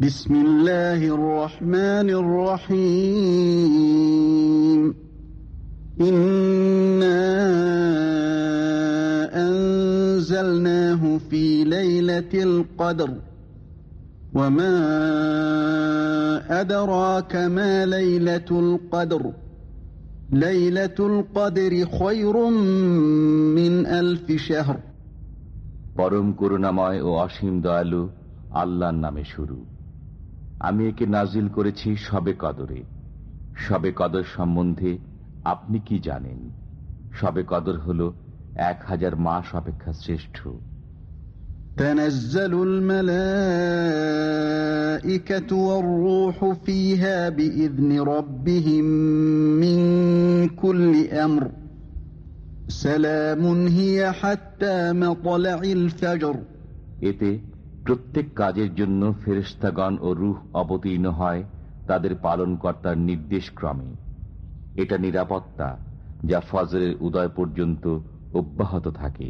بسم الله الرحمن الرحيم إنا أنزلناه في ليلة القدر وما أدراك ما ليلة القدر ليلة القدر خير من ألف شهر পরম করুণাময় ও অসীম দয়ালু আল্লাহর নামে শুরু আমি একে নাজিল করেছি সবে কদরে সবে কদর সম্বন্ধে আপনি কি জানেন সবে কদর হল এক হাজার মাস অপেক্ষা শ্রেষ্ঠ تنزل الملائكة والروح فيها بإذن ربهم من كل أمر سلام هي حتى مطلع الفجر এতে প্রত্যেক কাজের জন্য ফেরেস্তাগণ ও রুহ অবতীর্ণ হয় তাদের পালনকর্তার নির্দেশ ক্রমে। এটা নিরাপত্তা, যা ফজরের উদয় পর্যন্ত অব্যাহত থাকে।